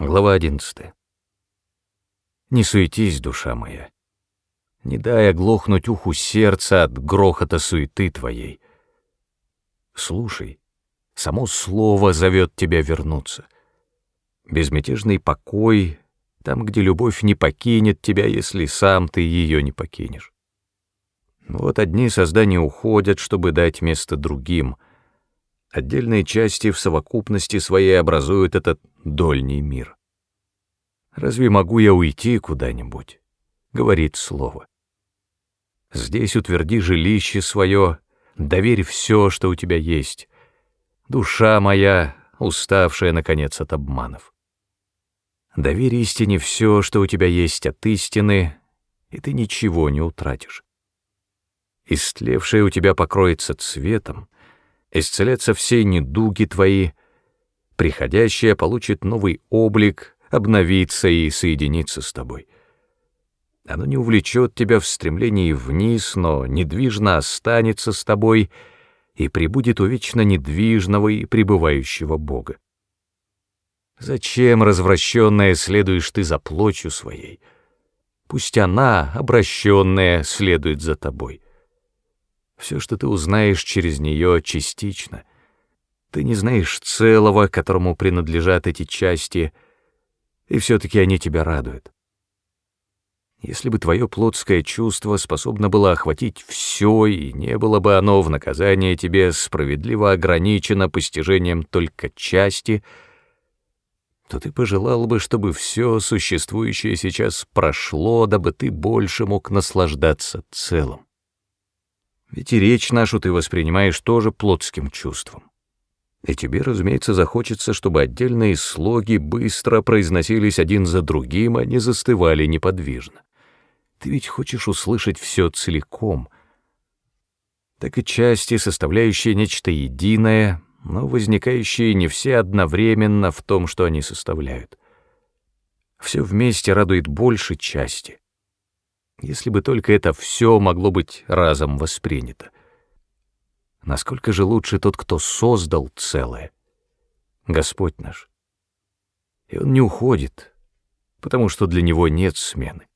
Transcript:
Глава 11. Не суетись, душа моя. Не дай оглохнуть уху сердца от грохота суеты твоей. Слушай, само слово зовет тебя вернуться. Безмятежный покой там, где любовь не покинет тебя, если сам ты ее не покинешь. Вот одни создания уходят, чтобы дать место другим. Отдельные части в совокупности своей образуют этот дольний мир. «Разве могу я уйти куда-нибудь?» — говорит слово. «Здесь утверди жилище свое, доверь все, что у тебя есть. Душа моя, уставшая, наконец, от обманов. Доверь истине все, что у тебя есть от истины, и ты ничего не утратишь. Истлевшее у тебя покроется цветом, исцелятся все недуги твои, приходящее получит новый облик, обновится и соединится с тобой. Оно не увлечет тебя в стремлении вниз, но недвижно останется с тобой и прибудет у вечно недвижного и пребывающего Бога. Зачем, развращенная, следуешь ты за плотью своей? Пусть она, обращенная, следует за тобой. Все, что ты узнаешь через нее, частично. Ты не знаешь целого, которому принадлежат эти части, и все-таки они тебя радуют. Если бы твое плотское чувство способно было охватить все, и не было бы оно в наказание тебе справедливо ограничено постижением только части, то ты пожелал бы, чтобы все существующее сейчас прошло, дабы ты больше мог наслаждаться целым. Ведь и речь нашу ты воспринимаешь тоже плотским чувством. И тебе, разумеется, захочется, чтобы отдельные слоги быстро произносились один за другим, а не застывали неподвижно. Ты ведь хочешь услышать все целиком. Так и части, составляющие нечто единое, но возникающие не все одновременно в том, что они составляют. Все вместе радует больше части. Если бы только это все могло быть разом воспринято. Насколько же лучше тот, кто создал целое? Господь наш. И он не уходит, потому что для него нет смены.